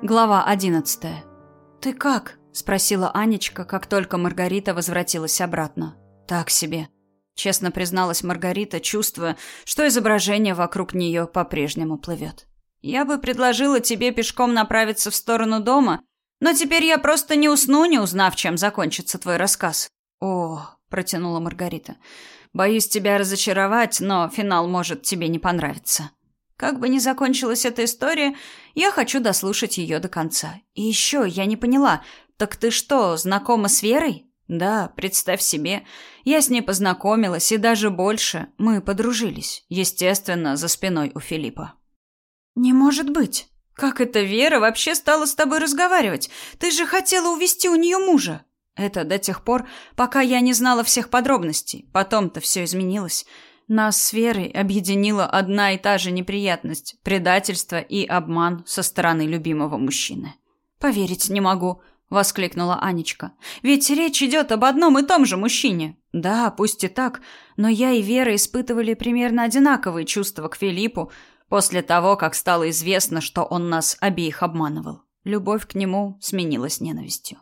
Глава одиннадцатая. «Ты как?» – спросила Анечка, как только Маргарита возвратилась обратно. «Так себе», – честно призналась Маргарита, чувствуя, что изображение вокруг нее по-прежнему плывет. «Я бы предложила тебе пешком направиться в сторону дома, но теперь я просто не усну, не узнав, чем закончится твой рассказ». «О», – протянула Маргарита, – «боюсь тебя разочаровать, но финал может тебе не понравиться». Как бы ни закончилась эта история, я хочу дослушать ее до конца. И еще я не поняла, так ты что, знакома с Верой? Да, представь себе, я с ней познакомилась, и даже больше, мы подружились, естественно, за спиной у Филиппа. Не может быть. Как это Вера вообще стала с тобой разговаривать? Ты же хотела увести у нее мужа. Это до тех пор, пока я не знала всех подробностей. Потом-то все изменилось. Нас с Верой объединила одна и та же неприятность – предательство и обман со стороны любимого мужчины. «Поверить не могу», – воскликнула Анечка. «Ведь речь идет об одном и том же мужчине». «Да, пусть и так, но я и Вера испытывали примерно одинаковые чувства к Филиппу после того, как стало известно, что он нас обеих обманывал. Любовь к нему сменилась ненавистью.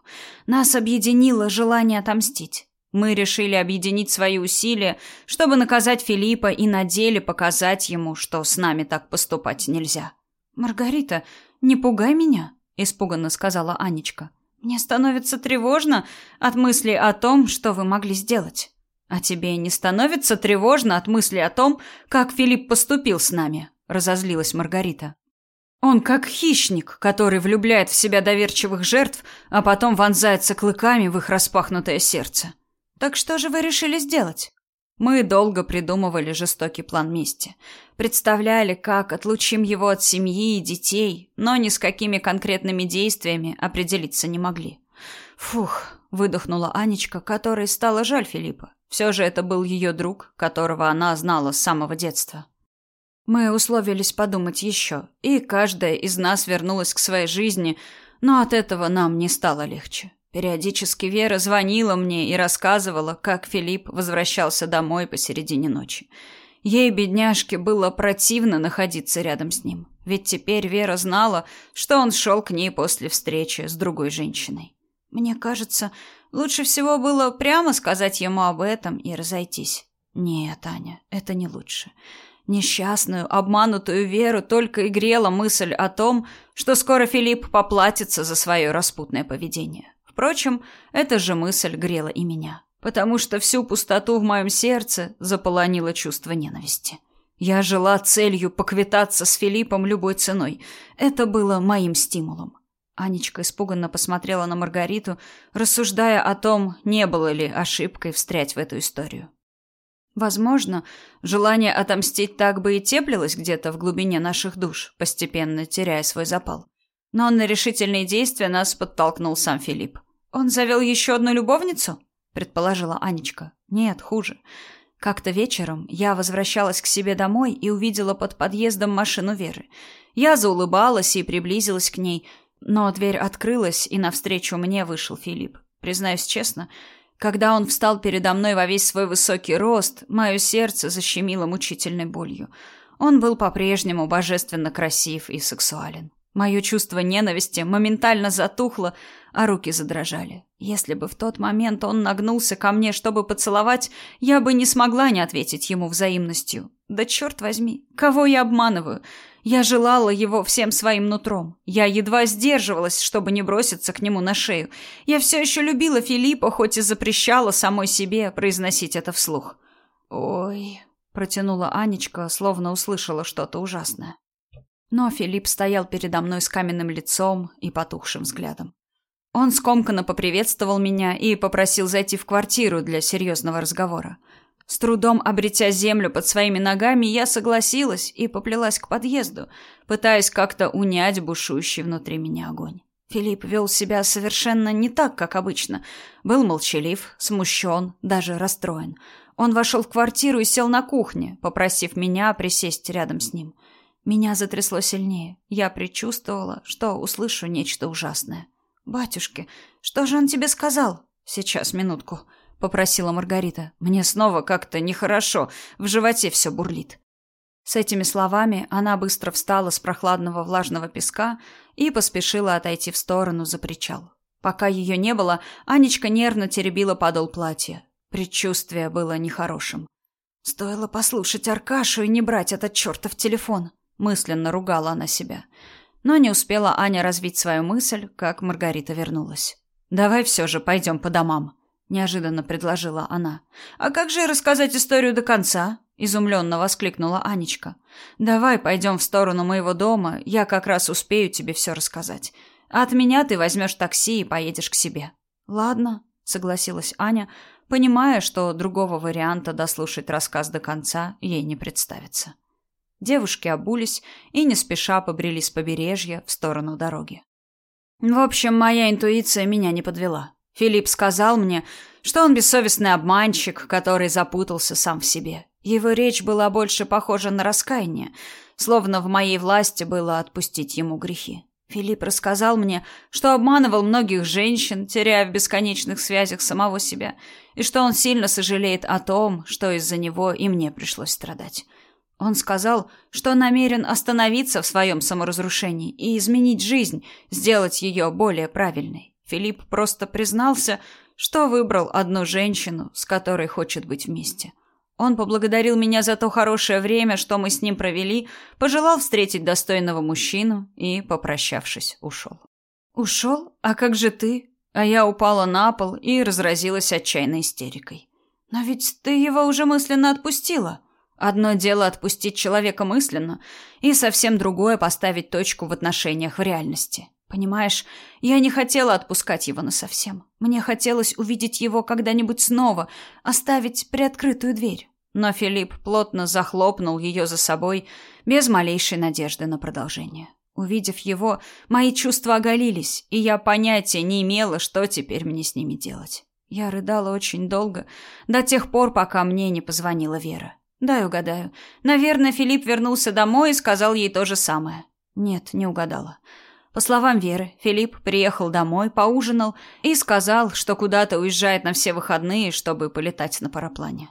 Нас объединило желание отомстить. Мы решили объединить свои усилия, чтобы наказать Филиппа и на деле показать ему, что с нами так поступать нельзя. «Маргарита, не пугай меня», — испуганно сказала Анечка. «Мне становится тревожно от мысли о том, что вы могли сделать». «А тебе не становится тревожно от мысли о том, как Филипп поступил с нами?» — разозлилась Маргарита. «Он как хищник, который влюбляет в себя доверчивых жертв, а потом вонзается клыками в их распахнутое сердце. Так что же вы решили сделать? Мы долго придумывали жестокий план мести. Представляли, как отлучим его от семьи и детей, но ни с какими конкретными действиями определиться не могли. Фух, выдохнула Анечка, которой стало жаль Филиппа. Все же это был ее друг, которого она знала с самого детства. Мы условились подумать еще, и каждая из нас вернулась к своей жизни, но от этого нам не стало легче. Периодически Вера звонила мне и рассказывала, как Филипп возвращался домой посередине ночи. Ей, бедняжке, было противно находиться рядом с ним. Ведь теперь Вера знала, что он шел к ней после встречи с другой женщиной. Мне кажется, лучше всего было прямо сказать ему об этом и разойтись. Нет, Аня, это не лучше. Несчастную, обманутую Веру только и грела мысль о том, что скоро Филипп поплатится за свое распутное поведение. Впрочем, эта же мысль грела и меня, потому что всю пустоту в моем сердце заполонило чувство ненависти. Я жила целью поквитаться с Филиппом любой ценой. Это было моим стимулом. Анечка испуганно посмотрела на Маргариту, рассуждая о том, не было ли ошибкой встрять в эту историю. Возможно, желание отомстить так бы и теплилось где-то в глубине наших душ, постепенно теряя свой запал. Но на решительные действия нас подтолкнул сам Филипп. «Он завел еще одну любовницу?» – предположила Анечка. «Нет, хуже. Как-то вечером я возвращалась к себе домой и увидела под подъездом машину Веры. Я заулыбалась и приблизилась к ней, но дверь открылась, и навстречу мне вышел Филипп. Признаюсь честно, когда он встал передо мной во весь свой высокий рост, мое сердце защемило мучительной болью. Он был по-прежнему божественно красив и сексуален. Мое чувство ненависти моментально затухло, а руки задрожали. Если бы в тот момент он нагнулся ко мне, чтобы поцеловать, я бы не смогла не ответить ему взаимностью. Да черт возьми, кого я обманываю? Я желала его всем своим нутром. Я едва сдерживалась, чтобы не броситься к нему на шею. Я все еще любила Филиппа, хоть и запрещала самой себе произносить это вслух. «Ой», — протянула Анечка, словно услышала что-то ужасное. Но Филипп стоял передо мной с каменным лицом и потухшим взглядом. Он скомканно поприветствовал меня и попросил зайти в квартиру для серьезного разговора. С трудом обретя землю под своими ногами, я согласилась и поплелась к подъезду, пытаясь как-то унять бушующий внутри меня огонь. Филипп вел себя совершенно не так, как обычно. Был молчалив, смущен, даже расстроен. Он вошел в квартиру и сел на кухне, попросив меня присесть рядом с ним. Меня затрясло сильнее. Я предчувствовала, что услышу нечто ужасное. «Батюшки, что же он тебе сказал?» «Сейчас, минутку», — попросила Маргарита. «Мне снова как-то нехорошо, в животе все бурлит». С этими словами она быстро встала с прохладного влажного песка и поспешила отойти в сторону за причал. Пока ее не было, Анечка нервно теребила подол платья. Предчувствие было нехорошим. Стоило послушать Аркашу и не брать этот чертов телефон. Мысленно ругала она себя. Но не успела Аня развить свою мысль, как Маргарита вернулась. «Давай все же пойдем по домам», — неожиданно предложила она. «А как же рассказать историю до конца?» — изумленно воскликнула Анечка. «Давай пойдем в сторону моего дома, я как раз успею тебе все рассказать. А от меня ты возьмешь такси и поедешь к себе». «Ладно», — согласилась Аня, понимая, что другого варианта дослушать рассказ до конца ей не представится. Девушки обулись и не спеша побрели с побережья в сторону дороги. В общем, моя интуиция меня не подвела. Филипп сказал мне, что он бессовестный обманщик, который запутался сам в себе. Его речь была больше похожа на раскаяние, словно в моей власти было отпустить ему грехи. Филипп рассказал мне, что обманывал многих женщин, теряя в бесконечных связях самого себя, и что он сильно сожалеет о том, что из-за него и мне пришлось страдать. Он сказал, что намерен остановиться в своем саморазрушении и изменить жизнь, сделать ее более правильной. Филипп просто признался, что выбрал одну женщину, с которой хочет быть вместе. Он поблагодарил меня за то хорошее время, что мы с ним провели, пожелал встретить достойного мужчину и, попрощавшись, ушел. «Ушел? А как же ты?» А я упала на пол и разразилась отчаянной истерикой. «Но ведь ты его уже мысленно отпустила». Одно дело отпустить человека мысленно, и совсем другое поставить точку в отношениях в реальности. Понимаешь, я не хотела отпускать его насовсем. Мне хотелось увидеть его когда-нибудь снова, оставить приоткрытую дверь. Но Филипп плотно захлопнул ее за собой, без малейшей надежды на продолжение. Увидев его, мои чувства оголились, и я понятия не имела, что теперь мне с ними делать. Я рыдала очень долго, до тех пор, пока мне не позвонила Вера. Дай угадаю. Наверное, Филипп вернулся домой и сказал ей то же самое. Нет, не угадала. По словам Веры, Филипп приехал домой, поужинал и сказал, что куда-то уезжает на все выходные, чтобы полетать на параплане.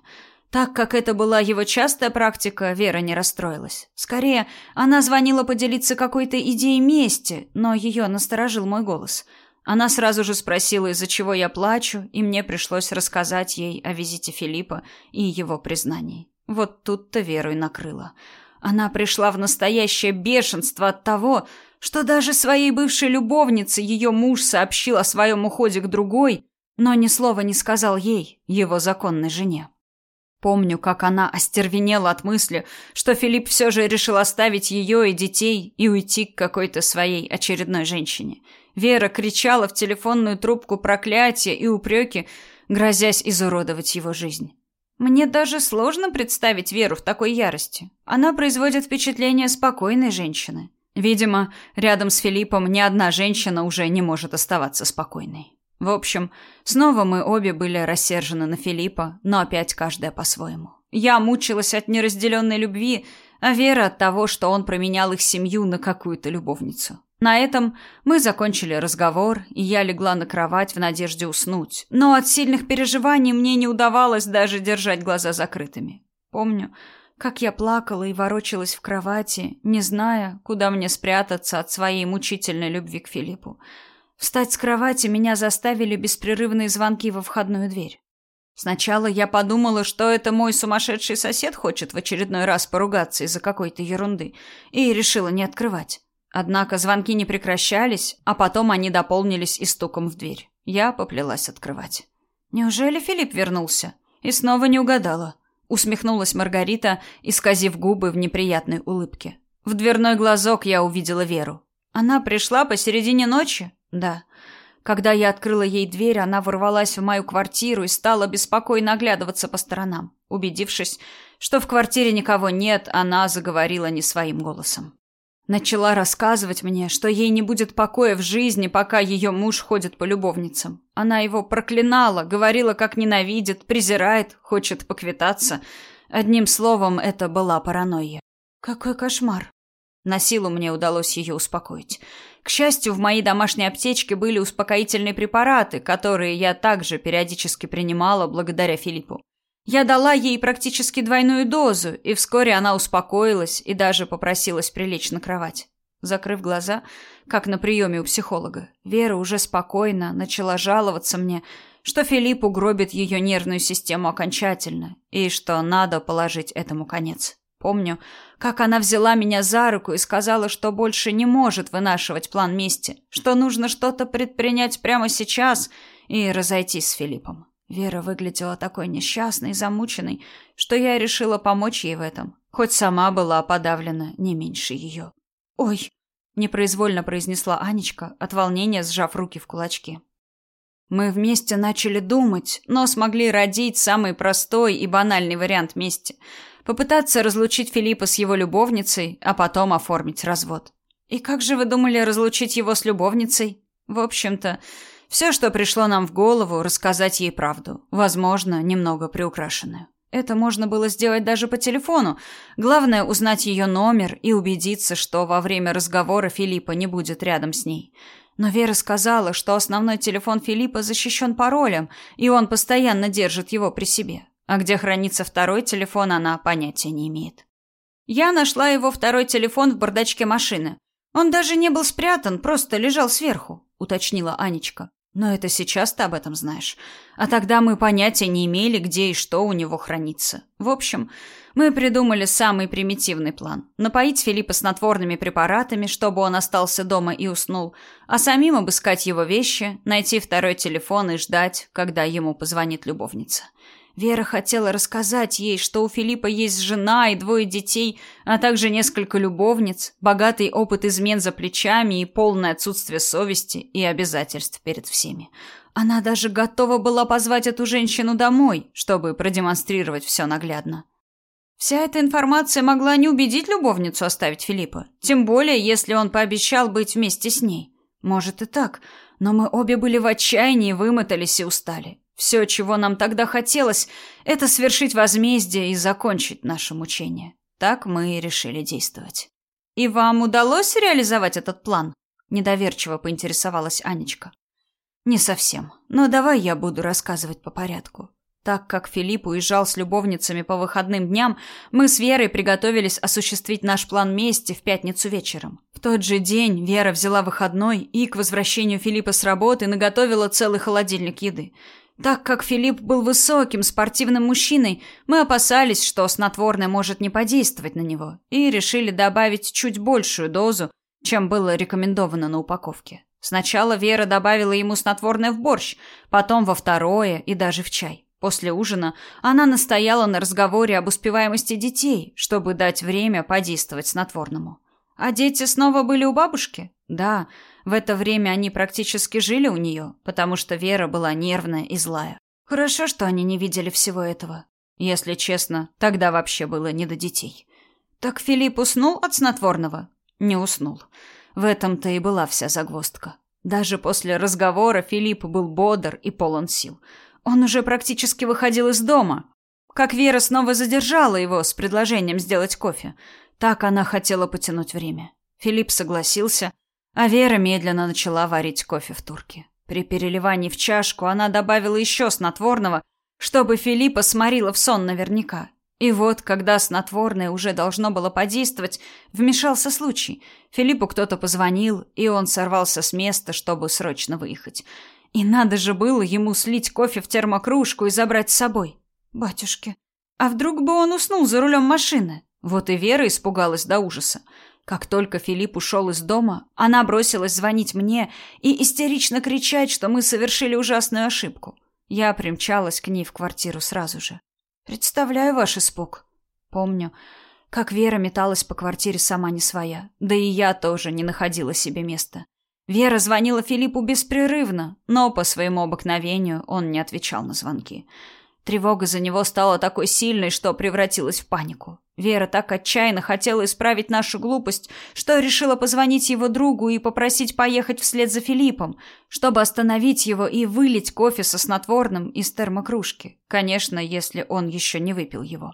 Так как это была его частая практика, Вера не расстроилась. Скорее, она звонила поделиться какой-то идеей мести, но ее насторожил мой голос. Она сразу же спросила, из-за чего я плачу, и мне пришлось рассказать ей о визите Филиппа и его признании. Вот тут-то Веру и накрыло. Она пришла в настоящее бешенство от того, что даже своей бывшей любовнице ее муж сообщил о своем уходе к другой, но ни слова не сказал ей, его законной жене. Помню, как она остервенела от мысли, что Филипп все же решил оставить ее и детей и уйти к какой-то своей очередной женщине. Вера кричала в телефонную трубку проклятия и упреки, грозясь изуродовать его жизнь. Мне даже сложно представить Веру в такой ярости. Она производит впечатление спокойной женщины. Видимо, рядом с Филиппом ни одна женщина уже не может оставаться спокойной. В общем, снова мы обе были рассержены на Филиппа, но опять каждая по-своему. Я мучилась от неразделенной любви, а Вера от того, что он променял их семью на какую-то любовницу. На этом мы закончили разговор, и я легла на кровать в надежде уснуть. Но от сильных переживаний мне не удавалось даже держать глаза закрытыми. Помню, как я плакала и ворочалась в кровати, не зная, куда мне спрятаться от своей мучительной любви к Филиппу. Встать с кровати меня заставили беспрерывные звонки во входную дверь. Сначала я подумала, что это мой сумасшедший сосед хочет в очередной раз поругаться из-за какой-то ерунды, и решила не открывать. Однако звонки не прекращались, а потом они дополнились и стуком в дверь. Я поплелась открывать. Неужели Филипп вернулся? И снова не угадала. Усмехнулась Маргарита, исказив губы в неприятной улыбке. В дверной глазок я увидела Веру. Она пришла посередине ночи? Да. Когда я открыла ей дверь, она ворвалась в мою квартиру и стала беспокойно оглядываться по сторонам. Убедившись, что в квартире никого нет, она заговорила не своим голосом. Начала рассказывать мне, что ей не будет покоя в жизни, пока ее муж ходит по любовницам. Она его проклинала, говорила, как ненавидит, презирает, хочет поквитаться. Одним словом, это была паранойя. Какой кошмар. На силу мне удалось ее успокоить. К счастью, в моей домашней аптечке были успокоительные препараты, которые я также периодически принимала благодаря Филиппу. Я дала ей практически двойную дозу, и вскоре она успокоилась и даже попросилась прилечь на кровать. Закрыв глаза, как на приеме у психолога, Вера уже спокойно начала жаловаться мне, что Филипп угробит ее нервную систему окончательно и что надо положить этому конец. Помню, как она взяла меня за руку и сказала, что больше не может вынашивать план мести, что нужно что-то предпринять прямо сейчас и разойтись с Филиппом. Вера выглядела такой несчастной замученной, что я решила помочь ей в этом, хоть сама была подавлена не меньше ее. «Ой!» – непроизвольно произнесла Анечка, от волнения сжав руки в кулачки. Мы вместе начали думать, но смогли родить самый простой и банальный вариант мести – попытаться разлучить Филиппа с его любовницей, а потом оформить развод. И как же вы думали разлучить его с любовницей? В общем-то, все, что пришло нам в голову, рассказать ей правду, возможно, немного приукрашенную. Это можно было сделать даже по телефону. Главное узнать ее номер и убедиться, что во время разговора Филиппа не будет рядом с ней. Но Вера сказала, что основной телефон Филиппа защищен паролем, и он постоянно держит его при себе. А где хранится второй телефон, она понятия не имеет. Я нашла его второй телефон в бардачке машины. Он даже не был спрятан, просто лежал сверху, уточнила Анечка. Но это сейчас ты об этом знаешь. А тогда мы понятия не имели, где и что у него хранится. В общем, мы придумали самый примитивный план. Напоить Филиппа снотворными препаратами, чтобы он остался дома и уснул, а самим обыскать его вещи, найти второй телефон и ждать, когда ему позвонит любовница. Вера хотела рассказать ей, что у Филиппа есть жена и двое детей, а также несколько любовниц, богатый опыт измен за плечами и полное отсутствие совести и обязательств перед всеми. Она даже готова была позвать эту женщину домой, чтобы продемонстрировать все наглядно. Вся эта информация могла не убедить любовницу оставить Филиппа, тем более, если он пообещал быть вместе с ней. Может и так, но мы обе были в отчаянии, вымотались и устали. Все, чего нам тогда хотелось, это свершить возмездие и закончить наше мучение. Так мы и решили действовать. И вам удалось реализовать этот план? Недоверчиво поинтересовалась Анечка. Не совсем. Но давай я буду рассказывать по порядку. Так как Филипп уезжал с любовницами по выходным дням, мы с Верой приготовились осуществить наш план мести в пятницу вечером. В тот же день Вера взяла выходной и к возвращению Филиппа с работы наготовила целый холодильник еды. Так как Филипп был высоким, спортивным мужчиной, мы опасались, что снотворное может не подействовать на него, и решили добавить чуть большую дозу, чем было рекомендовано на упаковке. Сначала Вера добавила ему снотворное в борщ, потом во второе и даже в чай. После ужина она настояла на разговоре об успеваемости детей, чтобы дать время подействовать снотворному. А дети снова были у бабушки? Да, в это время они практически жили у нее, потому что Вера была нервная и злая. Хорошо, что они не видели всего этого. Если честно, тогда вообще было не до детей. Так Филипп уснул от снотворного? Не уснул. В этом-то и была вся загвоздка. Даже после разговора Филипп был бодр и полон сил. Он уже практически выходил из дома. Как Вера снова задержала его с предложением сделать кофе. Так она хотела потянуть время. Филипп согласился, а Вера медленно начала варить кофе в турке. При переливании в чашку она добавила еще снотворного, чтобы Филиппа сморила в сон наверняка. И вот, когда снотворное уже должно было подействовать, вмешался случай. Филиппу кто-то позвонил, и он сорвался с места, чтобы срочно выехать. И надо же было ему слить кофе в термокружку и забрать с собой. Батюшки, а вдруг бы он уснул за рулем машины? Вот и Вера испугалась до ужаса. Как только Филипп ушел из дома, она бросилась звонить мне и истерично кричать, что мы совершили ужасную ошибку. Я примчалась к ней в квартиру сразу же. Представляю ваш испуг. Помню, как Вера металась по квартире сама не своя. Да и я тоже не находила себе места. Вера звонила Филиппу беспрерывно, но по своему обыкновению он не отвечал на звонки. Тревога за него стала такой сильной, что превратилась в панику. Вера так отчаянно хотела исправить нашу глупость, что решила позвонить его другу и попросить поехать вслед за Филиппом, чтобы остановить его и вылить кофе со снотворным из термокружки. Конечно, если он еще не выпил его.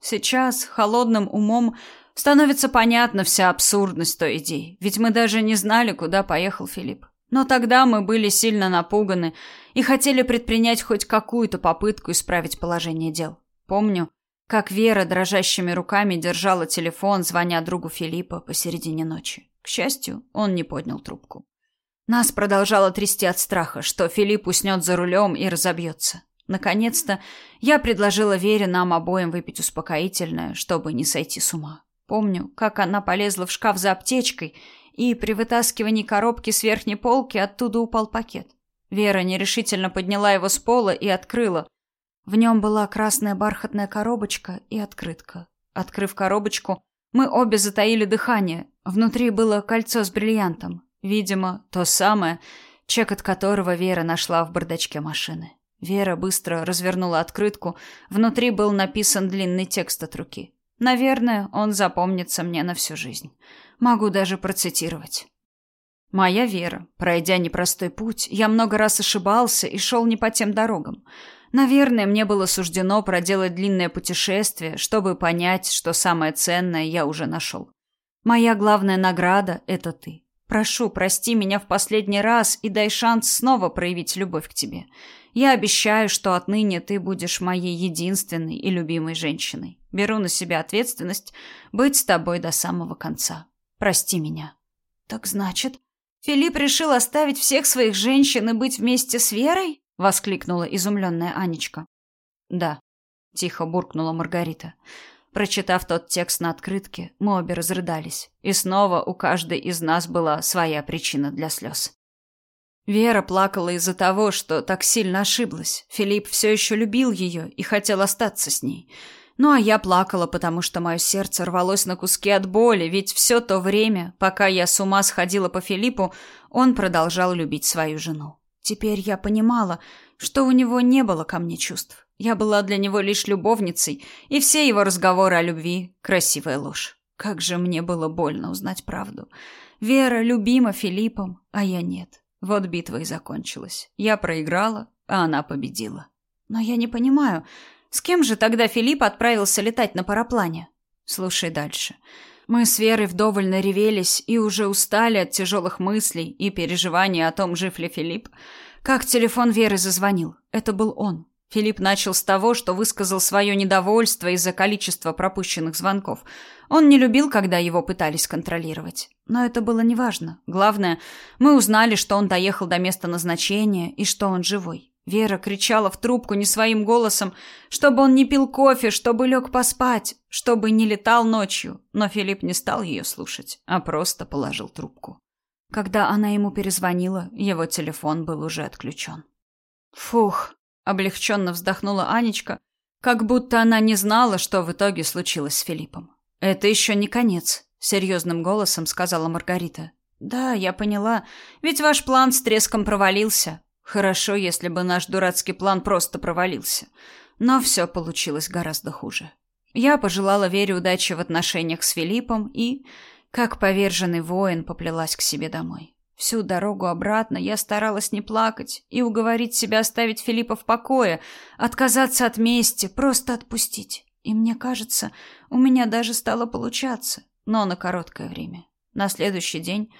Сейчас холодным умом становится понятна вся абсурдность той идеи, ведь мы даже не знали, куда поехал Филипп. Но тогда мы были сильно напуганы и хотели предпринять хоть какую-то попытку исправить положение дел. Помню, как Вера дрожащими руками держала телефон, звоня другу Филиппа посередине ночи. К счастью, он не поднял трубку. Нас продолжало трясти от страха, что Филипп уснет за рулем и разобьется. Наконец-то я предложила Вере нам обоим выпить успокоительное, чтобы не сойти с ума. Помню, как она полезла в шкаф за аптечкой, и при вытаскивании коробки с верхней полки оттуда упал пакет. Вера нерешительно подняла его с пола и открыла. В нем была красная бархатная коробочка и открытка. Открыв коробочку, мы обе затаили дыхание. Внутри было кольцо с бриллиантом. Видимо, то самое, чек от которого Вера нашла в бардачке машины. Вера быстро развернула открытку. Внутри был написан длинный текст от руки. Наверное, он запомнится мне на всю жизнь. Могу даже процитировать. Моя вера. Пройдя непростой путь, я много раз ошибался и шел не по тем дорогам. Наверное, мне было суждено проделать длинное путешествие, чтобы понять, что самое ценное я уже нашел. Моя главная награда — это ты. Прошу, прости меня в последний раз и дай шанс снова проявить любовь к тебе. Я обещаю, что отныне ты будешь моей единственной и любимой женщиной. Беру на себя ответственность быть с тобой до самого конца. Прости меня. Так значит, Филипп решил оставить всех своих женщин и быть вместе с Верой? Воскликнула изумленная Анечка. Да, тихо буркнула Маргарита. Прочитав тот текст на открытке, мы обе разрыдались, и снова у каждой из нас была своя причина для слез. Вера плакала из-за того, что так сильно ошиблась. Филипп все еще любил ее и хотел остаться с ней. Ну а я плакала, потому что мое сердце рвалось на куски от боли, ведь все то время, пока я с ума сходила по Филиппу, он продолжал любить свою жену. Теперь я понимала, что у него не было ко мне чувств. Я была для него лишь любовницей, и все его разговоры о любви — красивая ложь. Как же мне было больно узнать правду. Вера любима Филиппом, а я нет. Вот битва и закончилась. Я проиграла, а она победила. Но я не понимаю, с кем же тогда Филипп отправился летать на параплане? Слушай дальше. Мы с Верой вдоволь наревелись и уже устали от тяжелых мыслей и переживаний о том, жив ли Филипп. Как телефон Веры зазвонил. Это был он. Филипп начал с того, что высказал свое недовольство из-за количества пропущенных звонков. Он не любил, когда его пытались контролировать. Но это было неважно. Главное, мы узнали, что он доехал до места назначения и что он живой. Вера кричала в трубку не своим голосом, чтобы он не пил кофе, чтобы лег поспать, чтобы не летал ночью. Но Филипп не стал ее слушать, а просто положил трубку. Когда она ему перезвонила, его телефон был уже отключен. Фух, облегченно вздохнула Анечка, как будто она не знала, что в итоге случилось с Филиппом. Это еще не конец, серьезным голосом сказала Маргарита. Да, я поняла. Ведь ваш план с треском провалился. Хорошо, если бы наш дурацкий план просто провалился. Но все получилось гораздо хуже. Я пожелала Вере удачи в отношениях с Филиппом и, как поверженный воин, поплелась к себе домой. Всю дорогу обратно я старалась не плакать и уговорить себя оставить Филиппа в покое, отказаться от мести, просто отпустить. И мне кажется, у меня даже стало получаться, но на короткое время. На следующий день,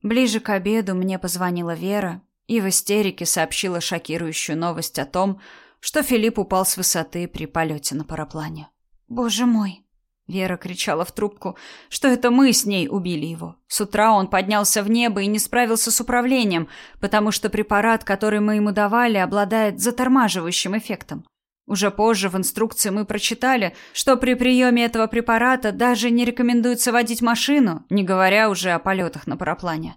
ближе к обеду, мне позвонила Вера и в истерике сообщила шокирующую новость о том, что Филипп упал с высоты при полете на параплане. «Боже мой!» Вера кричала в трубку, что это мы с ней убили его. С утра он поднялся в небо и не справился с управлением, потому что препарат, который мы ему давали, обладает затормаживающим эффектом. Уже позже в инструкции мы прочитали, что при приеме этого препарата даже не рекомендуется водить машину, не говоря уже о полетах на параплане.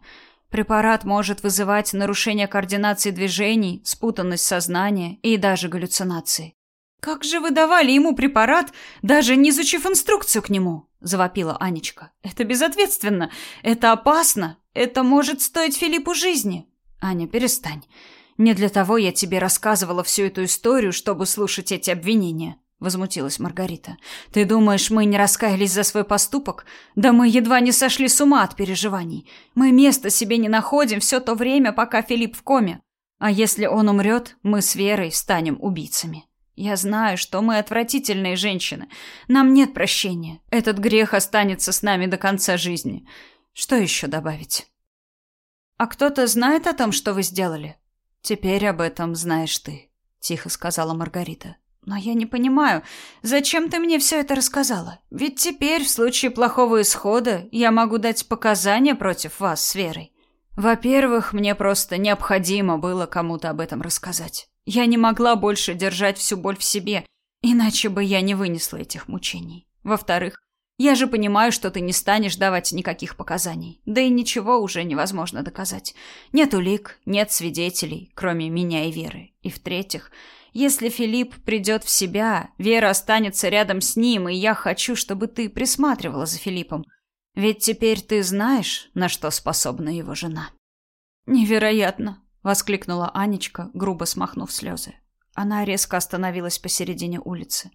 Препарат может вызывать нарушение координации движений, спутанность сознания и даже галлюцинации. «Как же вы давали ему препарат, даже не изучив инструкцию к нему?» – завопила Анечка. «Это безответственно. Это опасно. Это может стоить Филиппу жизни». «Аня, перестань. Не для того я тебе рассказывала всю эту историю, чтобы слушать эти обвинения», – возмутилась Маргарита. «Ты думаешь, мы не раскаялись за свой поступок? Да мы едва не сошли с ума от переживаний. Мы места себе не находим все то время, пока Филипп в коме. А если он умрет, мы с Верой станем убийцами». Я знаю, что мы отвратительные женщины. Нам нет прощения. Этот грех останется с нами до конца жизни. Что еще добавить? А кто-то знает о том, что вы сделали? Теперь об этом знаешь ты, тихо сказала Маргарита. Но я не понимаю, зачем ты мне все это рассказала? Ведь теперь, в случае плохого исхода, я могу дать показания против вас с Верой. Во-первых, мне просто необходимо было кому-то об этом рассказать. Я не могла больше держать всю боль в себе, иначе бы я не вынесла этих мучений. Во-вторых, я же понимаю, что ты не станешь давать никаких показаний. Да и ничего уже невозможно доказать. Нет улик, нет свидетелей, кроме меня и Веры. И в-третьих, если Филипп придет в себя, Вера останется рядом с ним, и я хочу, чтобы ты присматривала за Филиппом. Ведь теперь ты знаешь, на что способна его жена. Невероятно, воскликнула Анечка, грубо смахнув слезы. Она резко остановилась посередине улицы.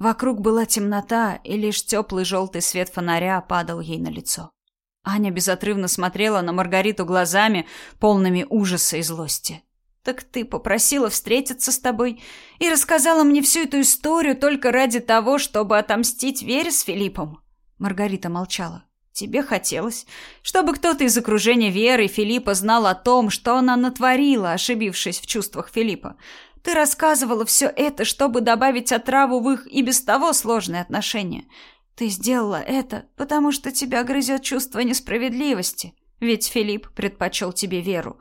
Вокруг была темнота, и лишь теплый желтый свет фонаря падал ей на лицо. Аня безотрывно смотрела на Маргариту глазами, полными ужаса и злости. Так ты попросила встретиться с тобой и рассказала мне всю эту историю только ради того, чтобы отомстить Вере с Филиппом. Маргарита молчала. Тебе хотелось, чтобы кто-то из окружения Веры и Филиппа знал о том, что она натворила, ошибившись в чувствах Филиппа. Ты рассказывала все это, чтобы добавить отраву в их и без того сложные отношения. Ты сделала это, потому что тебя грызет чувство несправедливости. Ведь Филипп предпочел тебе Веру.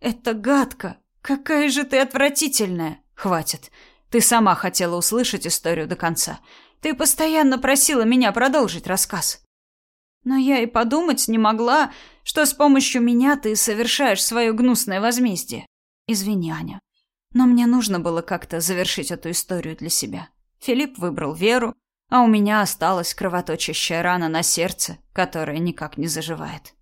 Это гадко, «Какая же ты отвратительная!» «Хватит. Ты сама хотела услышать историю до конца. Ты постоянно просила меня продолжить рассказ». «Но я и подумать не могла, что с помощью меня ты совершаешь свое гнусное возмездие. Извини, Аня. Но мне нужно было как-то завершить эту историю для себя. Филипп выбрал Веру, а у меня осталась кровоточащая рана на сердце, которая никак не заживает.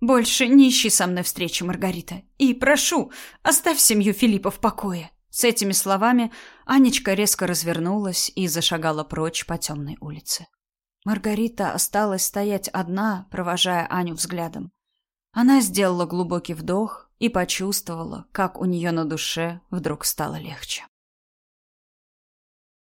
Больше не ищи со мной встречи, Маргарита. И прошу, оставь семью Филиппа в покое. С этими словами Анечка резко развернулась и зашагала прочь по темной улице. Маргарита осталась стоять одна, провожая Аню взглядом. Она сделала глубокий вдох и почувствовала, как у нее на душе вдруг стало легче.